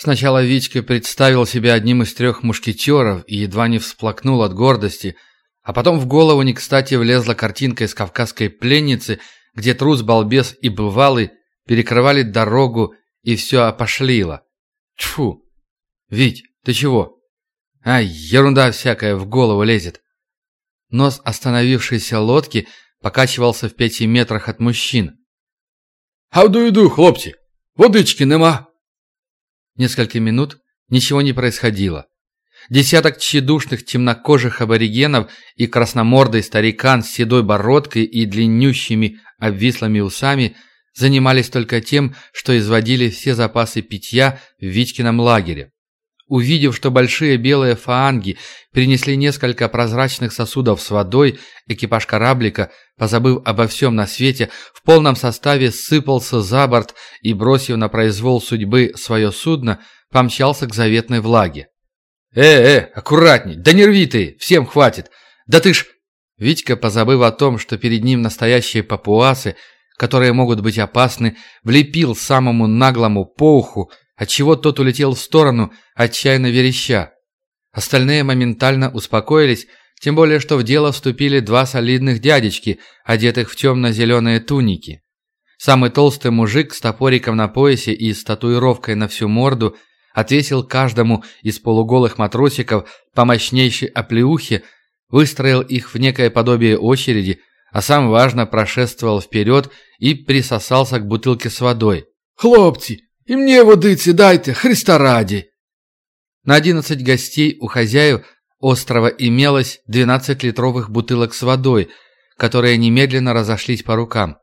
Сначала Витька представил себя одним из трех мушкетеров и едва не всплакнул от гордости, а потом в голову не кстати влезла картинка из кавказской пленницы, где трус, балбес и бывалый перекрывали дорогу и все опошлило. Тьфу! Вить, ты чего? Ай, ерунда всякая в голову лезет. Нос остановившейся лодки покачивался в пяти метрах от мужчин. «How do you do, хлопці? Водички нема!» Несколько минут ничего не происходило. Десяток тщедушных темнокожих аборигенов и красномордый старикан с седой бородкой и длиннющими обвислыми усами занимались только тем, что изводили все запасы питья в Витькином лагере. Увидев, что большие белые фаанги принесли несколько прозрачных сосудов с водой, экипаж кораблика, позабыв обо всем на свете, в полном составе сыпался за борт и, бросив на произвол судьбы свое судно, помчался к заветной влаге. «Э-э, аккуратней! Да не рви ты! Всем хватит! Да ты ж...» Витька, позабыв о том, что перед ним настоящие папуасы, которые могут быть опасны, влепил самому наглому по уху, отчего тот улетел в сторону, отчаянно вереща. Остальные моментально успокоились, тем более что в дело вступили два солидных дядечки, одетых в темно-зеленые туники. Самый толстый мужик с топориком на поясе и с татуировкой на всю морду отвесил каждому из полуголых матросиков по мощнейшей оплеухе, выстроил их в некое подобие очереди, а сам важно прошествовал вперед и присосался к бутылке с водой. «Хлопцы, и мне водицы дайте, Христа ради!» На одиннадцать гостей у хозяев острова имелось 12 литровых бутылок с водой, которые немедленно разошлись по рукам.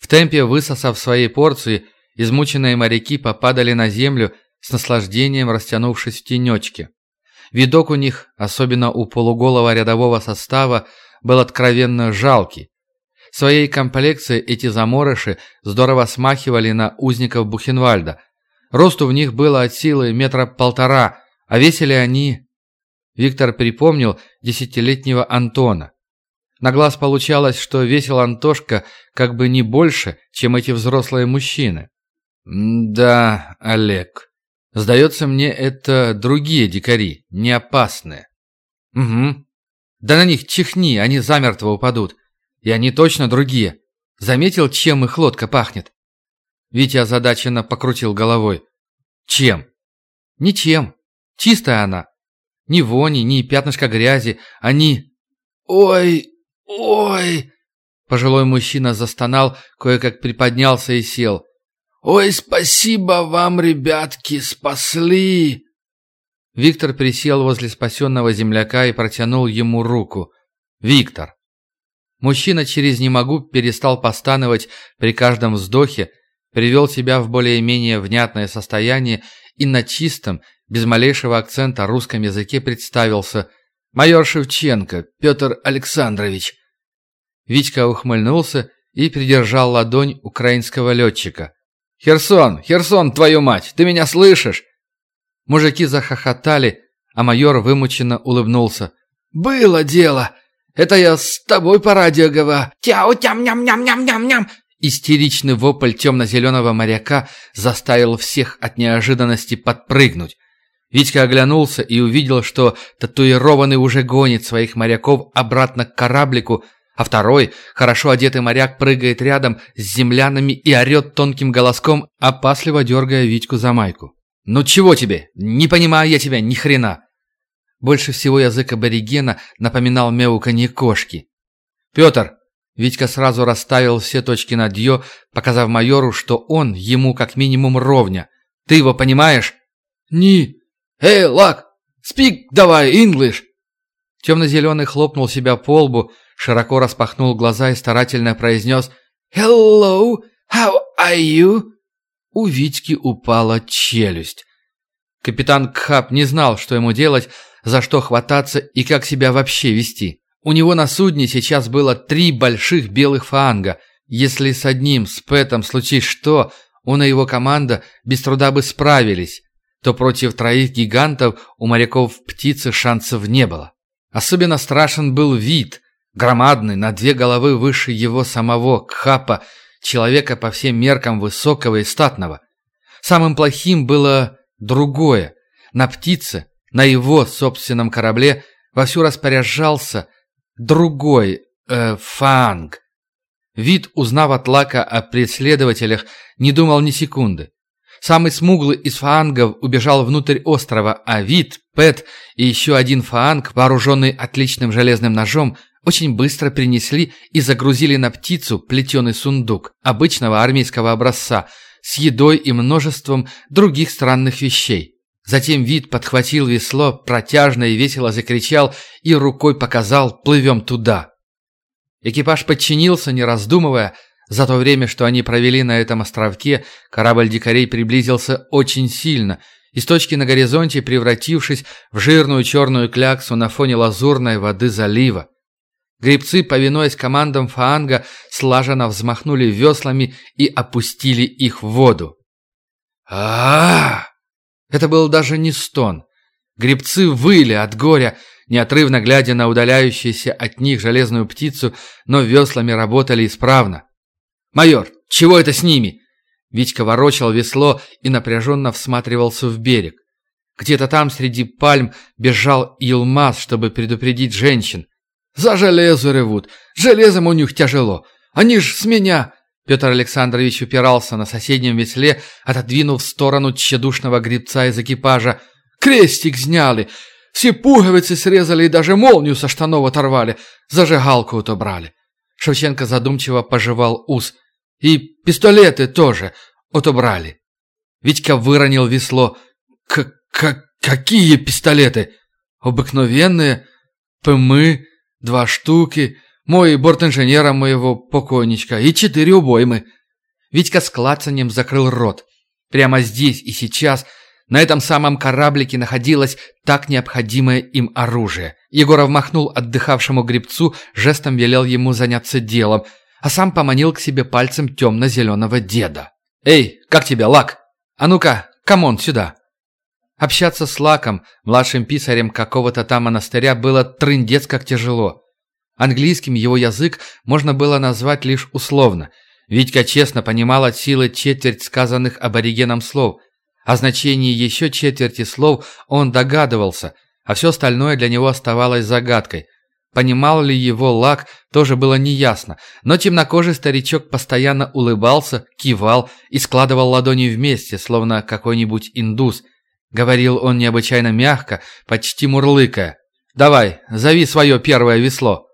В темпе высосав свои порции, измученные моряки попадали на землю с наслаждением растянувшись в тенечке. Видок у них, особенно у полуголого рядового состава, был откровенно жалкий. Своей комплекцией эти заморыши здорово смахивали на узников Бухенвальда. Росту в них было от силы метра полтора, а весили они... Виктор припомнил десятилетнего Антона. На глаз получалось, что весил Антошка как бы не больше, чем эти взрослые мужчины. «Да, Олег, сдается мне, это другие дикари, не опасные». «Угу. Да на них чихни, они замертво упадут. И они точно другие. Заметил, чем их лодка пахнет?» Витя озадаченно покрутил головой. «Чем?» «Ничем. Чистая она. Ни вони, ни пятнышка грязи. Они...» «Ой, ой!» Пожилой мужчина застонал, кое-как приподнялся и сел. «Ой, спасибо вам, ребятки, спасли!» Виктор присел возле спасенного земляка и протянул ему руку. «Виктор, Мужчина через «не могу» перестал постановать при каждом вздохе, привел себя в более-менее внятное состояние и на чистом, без малейшего акцента русском языке представился «Майор Шевченко, Петр Александрович». Витька ухмыльнулся и придержал ладонь украинского летчика. «Херсон, Херсон, твою мать, ты меня слышишь?» Мужики захохотали, а майор вымученно улыбнулся. «Было дело!» Это я с тобой по радио говорю. Тяу-тям-ням-ням-ням-ням-ням!» Истеричный вопль темно-зеленого моряка заставил всех от неожиданности подпрыгнуть. Витька оглянулся и увидел, что татуированный уже гонит своих моряков обратно к кораблику, а второй, хорошо одетый моряк, прыгает рядом с землянами и орет тонким голоском, опасливо дергая Витьку за майку. «Ну чего тебе? Не понимаю я тебя ни хрена!» Больше всего язык аборигена напоминал мяуканье кошки. «Петр!» Витька сразу расставил все точки над «ё», показав майору, что он ему как минимум ровня. «Ты его понимаешь?» «Ни! Эй, Лак! Спик давай, инглиш!» Темно-зеленый хлопнул себя по лбу, широко распахнул глаза и старательно произнес «Hello, how are you?» У Витьки упала челюсть. Капитан Кхап не знал, что ему делать, за что хвататься и как себя вообще вести. У него на судне сейчас было три больших белых фаанга. Если с одним, с Пэтом, случись что, он и его команда без труда бы справились, то против троих гигантов у моряков птицы шансов не было. Особенно страшен был вид, громадный, на две головы выше его самого, Кхапа, человека по всем меркам высокого и статного. Самым плохим было другое. На птице, на его собственном корабле вовсю распоряжался другой, э, фанг. Вид, узнав от Лака о преследователях, не думал ни секунды. Самый смуглый из фаангов убежал внутрь острова, а Вид, Пэт и еще один фаанг, вооруженный отличным железным ножом, очень быстро принесли и загрузили на птицу плетеный сундук обычного армейского образца с едой и множеством других странных вещей. Затем Вид подхватил весло, протяжно и весело закричал и рукой показал «плывем туда». Экипаж подчинился, не раздумывая. За то время, что они провели на этом островке, корабль дикарей приблизился очень сильно, из точки на горизонте превратившись в жирную черную кляксу на фоне лазурной воды залива. Гребцы, повинуясь командам Фаанга, слаженно взмахнули веслами и опустили их в воду. а, -а, -а Это был даже не стон. Гребцы выли от горя, неотрывно глядя на удаляющуюся от них железную птицу, но веслами работали исправно. «Майор, чего это с ними?» Витька ворочал весло и напряженно всматривался в берег. Где-то там среди пальм бежал Илмаз, чтобы предупредить женщин. «За железо ревут! Железом у них тяжело! Они ж с меня!» Петр Александрович упирался на соседнем весле, отодвинув в сторону тщедушного гребца из экипажа. «Крестик сняли! Все пуговицы срезали и даже молнию со штанов оторвали. Зажигалку отобрали. Шевченко задумчиво пожевал ус. И пистолеты тоже отобрали. Витька выронил весло. К -к «Какие пистолеты?» «Обыкновенные. ПМы, два штуки, мой бортинженера моего покойничка и четыре убоймы». Витька с клацанием закрыл рот. Прямо здесь и сейчас – на этом самом кораблике находилось так необходимое им оружие. Егоров махнул отдыхавшему гребцу, жестом велел ему заняться делом, а сам поманил к себе пальцем темно-зеленого деда. «Эй, как тебя, Лак? А ну-ка, come on, сюда!» Общаться с Лаком, младшим писарем какого-то там монастыря, было трындец как тяжело. Английским его язык можно было назвать лишь условно. Витька честно понимал от силы четверть сказанных аборигеном слов – о значении еще четверти слов он догадывался, а все остальное для него оставалось загадкой. Понимал ли его Лак, тоже было неясно, но темнокожий старичок постоянно улыбался, кивал и складывал ладони вместе, словно какой-нибудь индус. Говорил он необычайно мягко, почти мурлыкая. «Давай, зови свое первое весло».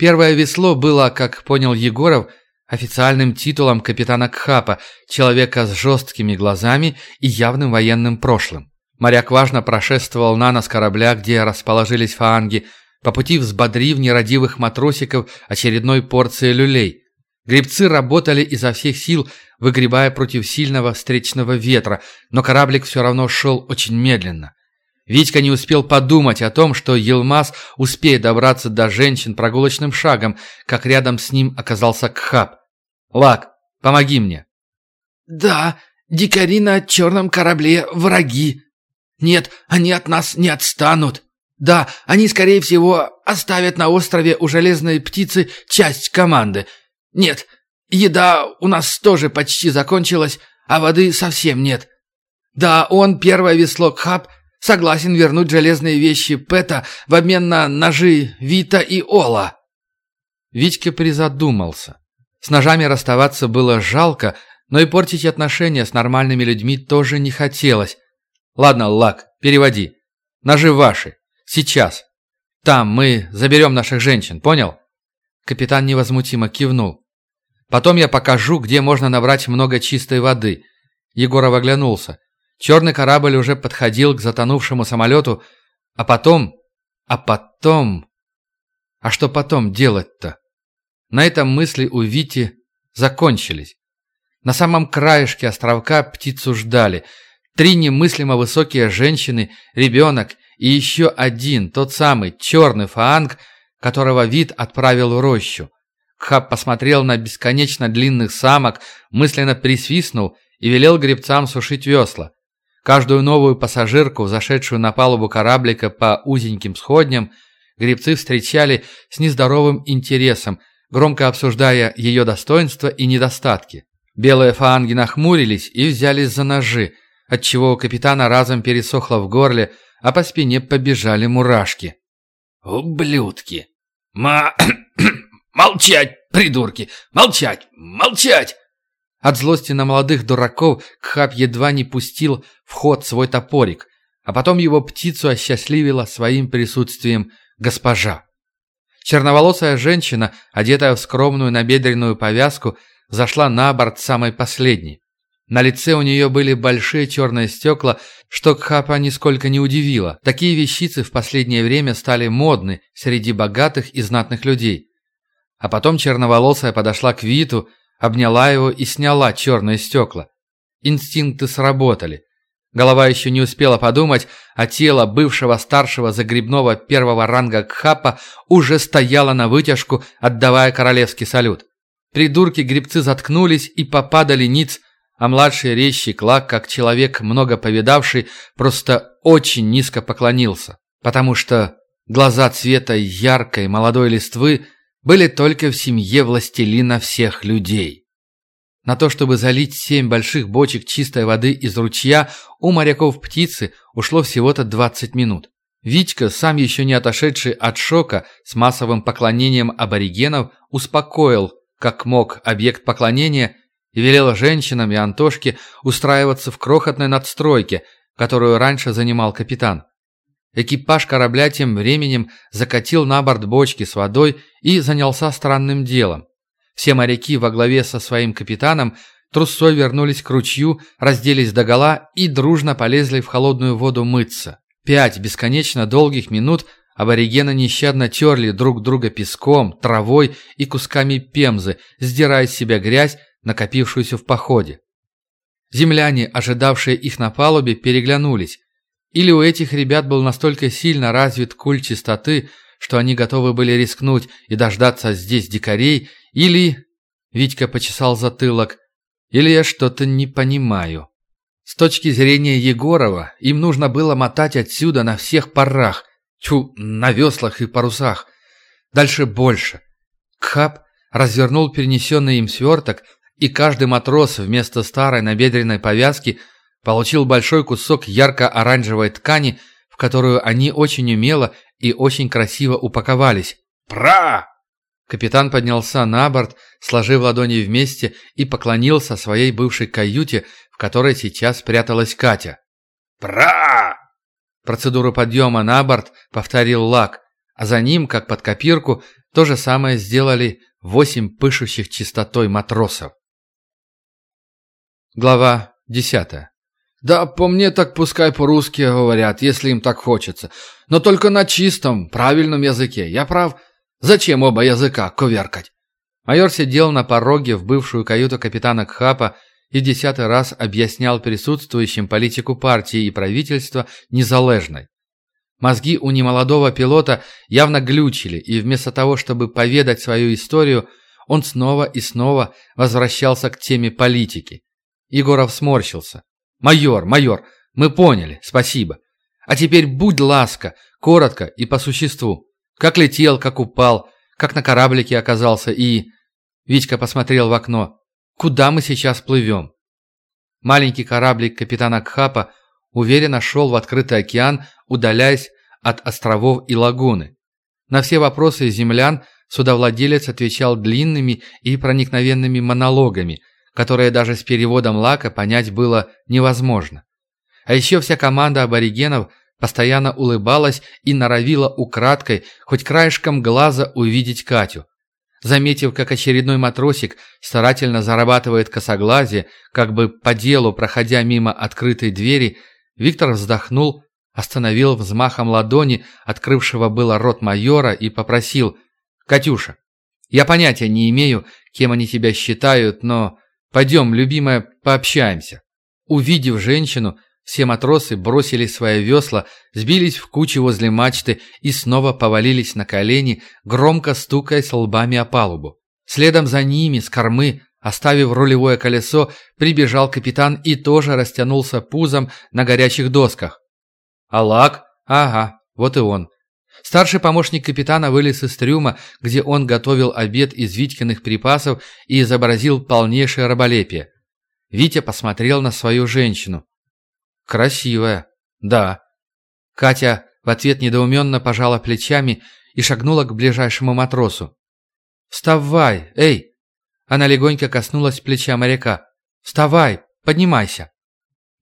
Первое весло было, как понял Егоров, официальным титулом капитана Кхапа, человека с жесткими глазами и явным военным прошлым. Моряк важно прошествовал на нос корабля, где расположились фаанги, по пути взбодрив нерадивых матросиков очередной порции люлей. Гребцы работали изо всех сил, выгребая против сильного встречного ветра, но кораблик все равно шел очень медленно. Витька не успел подумать о том, что Елмаз успеет добраться до женщин прогулочным шагом, как рядом с ним оказался Кхап. «Лак, помоги мне!» «Да, дикари на черном корабле враги. Нет, они от нас не отстанут. Да, они, скорее всего, оставят на острове у железной птицы часть команды. Нет, еда у нас тоже почти закончилась, а воды совсем нет. Да, он, первое весло Кхаб, согласен вернуть железные вещи Пэта в обмен на ножи Вита и Ола». Витька призадумался. С ножами расставаться было жалко, но и портить отношения с нормальными людьми тоже не хотелось. Ладно, Лак, переводи. Ножи ваши. Сейчас. Там мы заберем наших женщин, понял? Капитан невозмутимо кивнул. Потом я покажу, где можно набрать много чистой воды. Егоров оглянулся. Черный корабль уже подходил к затонувшему самолету, а потом... А потом... А что потом делать-то? На этом мысли у Вити закончились. На самом краешке островка птицу ждали. Три немыслимо высокие женщины, ребенок и еще один, тот самый черный фаанг, которого вид отправил в рощу. Хаб посмотрел на бесконечно длинных самок, мысленно присвистнул и велел гребцам сушить весла. Каждую новую пассажирку, зашедшую на палубу кораблика по узеньким сходням, гребцы встречали с нездоровым интересом, громко обсуждая ее достоинства и недостатки. Белые фаанги нахмурились и взялись за ножи. отчего у капитана разом пересохло в горле, а по спине побежали мурашки. «Ублюдки! Ма... молчать, придурки! Молчать! Молчать!» От злости на молодых дураков Кхаб едва не пустил в ход свой топорик, а потом его птицу осчастливила своим присутствием госпожа. Черноволосая женщина, одетая в скромную набедренную повязку, зашла на борт самой последней. На лице у нее были большие черные стекла, что Кхапа нисколько не удивило. Такие вещицы в последнее время стали модны среди богатых и знатных людей. А потом черноволосая подошла к Виту, обняла его и сняла черные стекла. Инстинкты сработали. Голова еще не успела подумать, а тело бывшего старшего загребного первого ранга Кхапа уже стояло на вытяжку, отдавая королевский салют. Придурки-гребцы заткнулись и попадали ниц, а младший резчик Лак, как человек, много повидавший, просто очень низко поклонился, потому что глаза цвета яркой молодой листвы были только в семье властелина всех людей. На то, чтобы залить семь больших бочек чистой воды из ручья, у моряков птицы ушло всего-то 20 минут. Витька, сам еще не отошедший от шока с массовым поклонением аборигенов, успокоил, как мог, объект поклонения и велел женщинам и Антошке устраиваться в крохотной надстройке, которую раньше занимал капитан. Экипаж корабля тем временем закатил на борт бочки с водой и занялся странным делом. Все моряки во главе со своим капитаном трусой вернулись к ручью, разделись догола и дружно полезли в холодную воду мыться. Пять бесконечно долгих минут аборигены нещадно терли друг друга песком, травой и кусками пемзы, сдирая с себя грязь, накопившуюся в походе. Земляне, ожидавшие их на палубе, переглянулись. Или у этих ребят был настолько сильно развит культ чистоты, что они готовы были рискнуть и дождаться здесь дикарей, или... Витька почесал затылок. Или я что-то не понимаю. С точки зрения Егорова, им нужно было мотать отсюда на всех парах. Тьфу, на веслах и парусах. Дальше больше. Кхап развернул перенесенный им сверток, и каждый матрос вместо старой набедренной повязки получил большой кусок ярко-оранжевой ткани, в которую они очень умело и очень красиво упаковались. «Пра!» Капитан поднялся на борт, сложив ладони вместе и поклонился своей бывшей каюте, в которой сейчас пряталась Катя. «Пра!» Процедуру подъема на борт повторил Лак, а за ним, как под копирку, то же самое сделали восемь пышущих чистотой матросов. Глава десятая. «Да по мне так пускай по-русски говорят, если им так хочется. Но только на чистом, правильном языке. Я прав?» Зачем оба языка коверкать?» Майор сидел на пороге в бывшую каюту капитана Кхапа и десятый раз объяснял присутствующим политику партии и правительства незалежной. Мозги у немолодого пилота явно глючили, и вместо того, чтобы поведать свою историю, он снова и снова возвращался к теме политики. Егоров сморщился. «Майор, майор, мы поняли, спасибо. А теперь будь ласка, коротко и по существу. Как летел, как упал, как на кораблике оказался и... Витька посмотрел в окно. Куда мы сейчас плывем? Маленький кораблик капитана Кхапа уверенно шел в открытый океан, удаляясь от островов и лагуны. На все вопросы землян судовладелец отвечал длинными и проникновенными монологами, которые даже с переводом лака понять было невозможно. А еще вся команда аборигенов Постоянно улыбалась и норовила украдкой, хоть краешком глаза увидеть Катю. Заметив, как очередной матросик старательно зарабатывает косоглазие, как бы по делу проходя мимо открытой двери, Виктор вздохнул, остановил взмахом ладони, открывшего было рот майора, и попросил «Катюша, я понятия не имею, кем они тебя считают, но пойдем, любимая, пообщаемся». Увидев женщину, все матросы бросили свои весла, сбились в кучу возле мачты и снова повалились на колени, громко стукаясь лбами о палубу. Следом за ними, с кормы, оставив рулевое колесо, прибежал капитан и тоже растянулся пузом на горячих досках. «Алак? Ага, вот и он». Старший помощник капитана вылез из трюма, где он готовил обед из Витькиных припасов и изобразил полнейшее раболепие. Витя посмотрел на свою женщину. Красивая. Да. Катя в ответ недоуменно пожала плечами и шагнула к ближайшему матросу. «Вставай, эй!» Она легонько коснулась плеча моряка. «Вставай, поднимайся!»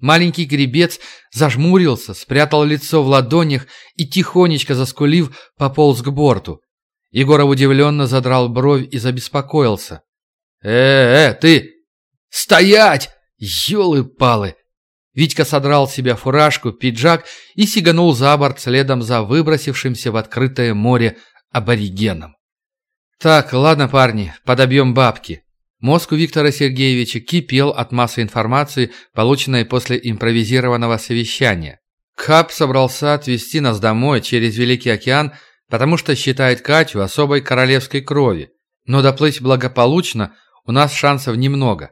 Маленький гребец зажмурился, спрятал лицо в ладонях и, тихонечко заскулив, пополз к борту. Егоров удивленно задрал бровь и забеспокоился. «Э-э, ты! Стоять! Ёлы-палы!» Витька содрал с себя фуражку, пиджак и сиганул за борт следом за выбросившимся в открытое море аборигеном. «Так, ладно, парни, подобьем бабки». Мозг у Виктора Сергеевича кипел от массы информации, полученной после импровизированного совещания. Кап собрался отвезти нас домой через Великий океан, потому что считает Катю особой королевской крови. Но доплыть благополучно у нас шансов немного.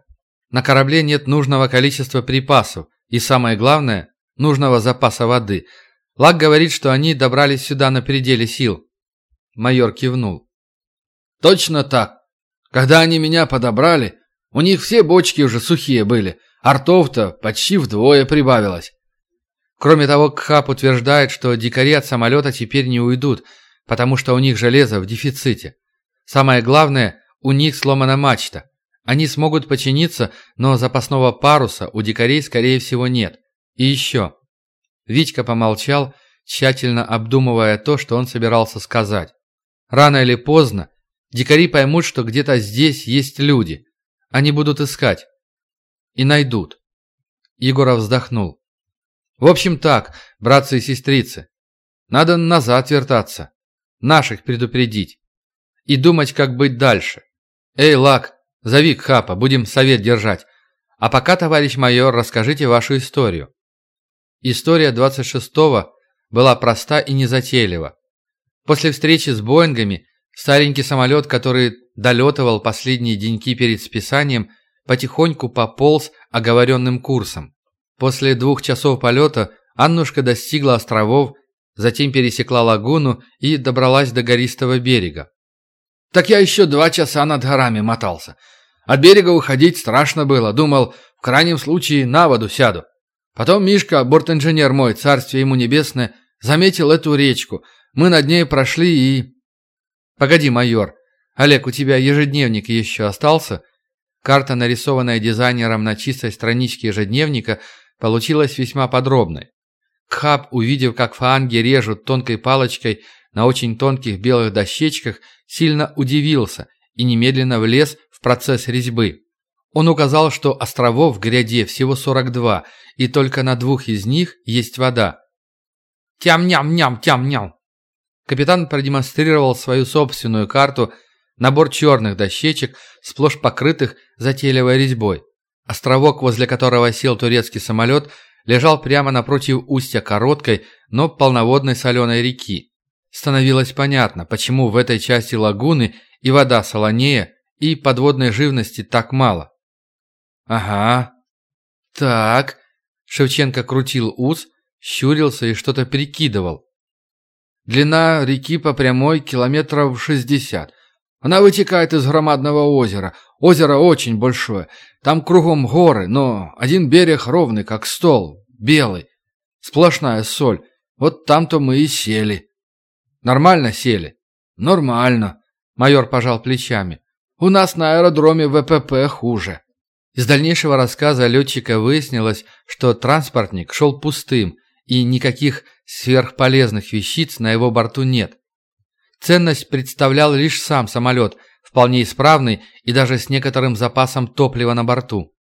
На корабле нет нужного количества припасов, и самое главное, нужного запаса воды. Лак говорит, что они добрались сюда на пределе сил. Майор кивнул. Точно так. Когда они меня подобрали, у них все бочки уже сухие были, артов-то почти вдвое прибавилось. Кроме того, Кхап утверждает, что дикари от самолета теперь не уйдут, потому что у них железо в дефиците. Самое главное, у них сломана мачта. Они смогут починиться, но запасного паруса у дикарей, скорее всего, нет. И еще. Витька помолчал, тщательно обдумывая то, что он собирался сказать. Рано или поздно дикари поймут, что где-то здесь есть люди. Они будут искать. И найдут. Егоров вздохнул. В общем так, братцы и сестрицы. Надо назад вертаться. Наших предупредить. И думать, как быть дальше. Эй, Лак, Зови Кхапа, будем совет держать. А пока, товарищ майор, расскажите вашу историю». История 26-го была проста и незатейлива. После встречи с Боингами старенький самолет, который долетывал последние деньки перед списанием, потихоньку пополз оговоренным курсом. После двух часов полета Аннушка достигла островов, затем пересекла лагуну и добралась до гористого берега. «Так я еще два часа над горами мотался. От берега уходить страшно было. Думал, в крайнем случае на воду сяду. Потом Мишка, бортинженер мой, царствие ему небесное, заметил эту речку. Мы над ней прошли и... Погоди, майор. Олег, у тебя ежедневник еще остался? Карта, нарисованная дизайнером на чистой страничке ежедневника, получилась весьма подробной. Кхаб, увидев, как фаанги режут тонкой палочкой на очень тонких белых дощечках, сильно удивился и немедленно влез в процесс резьбы. Он указал, что островов в гряде всего 42, и только на двух из них есть вода. «Тям-ням-ням, тям-ням!» Капитан продемонстрировал свою собственную карту, набор черных дощечек, сплошь покрытых затейливой резьбой. Островок, возле которого сел турецкий самолет, лежал прямо напротив устья короткой, но полноводной соленой реки. Становилось понятно, почему в этой части лагуны и вода солонее, и подводной живности так мало. Ага. Так. Шевченко крутил ус, щурился и что-то прикидывал. Длина реки по прямой километров шестьдесят. Она вытекает из громадного озера. Озеро очень большое. Там кругом горы, но один берег ровный, как стол, белый. Сплошная соль. Вот там-то мы и сели. Нормально сели? Нормально. Майор пожал плечами. У нас на аэродроме ВПП хуже». Из дальнейшего рассказа летчика выяснилось, что транспортник шел пустым, и никаких сверхполезных вещиц на его борту нет. Ценность представлял лишь сам самолет, вполне исправный и даже с некоторым запасом топлива на борту.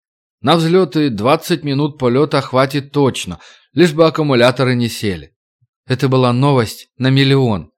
На взлеты 20 минут полета хватит точно, лишь бы аккумуляторы не сели. Это была новость на миллион.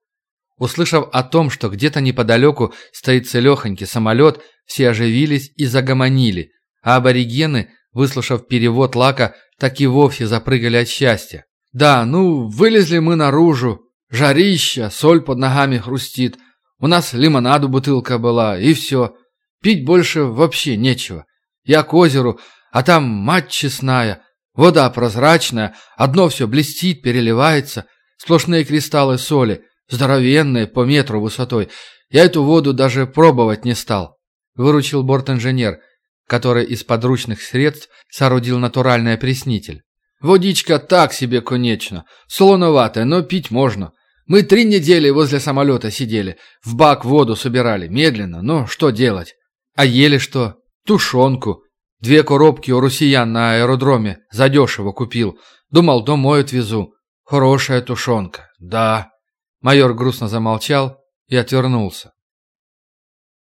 Услышав о том, что где-то неподалеку стоит целехонький самолет, все оживились и загомонили, а аборигены, выслушав перевод Лака, так и вовсе запрыгали от счастья. «Да, ну, вылезли мы наружу. Жарища, соль под ногами хрустит. У нас лимонаду бутылка была, и все. Пить больше вообще нечего. Я к озеру, а там мать честная, вода прозрачная, одно все блестит, переливается, сплошные кристаллы соли». Здоровенные, по метру высотой. Я эту воду даже пробовать не стал. Выручил борт-инженер, который из подручных средств соорудил натуральный опреснитель. Водичка так себе, конечно. Солоноватая, но пить можно. Мы три недели возле самолета сидели. В бак воду собирали. Медленно, но что делать? А ели что? Тушенку. Две коробки у россиян на аэродроме. Задешево купил. Думал, домой отвезу. Хорошая тушенка. Да. Майор грустно замолчал и отвернулся.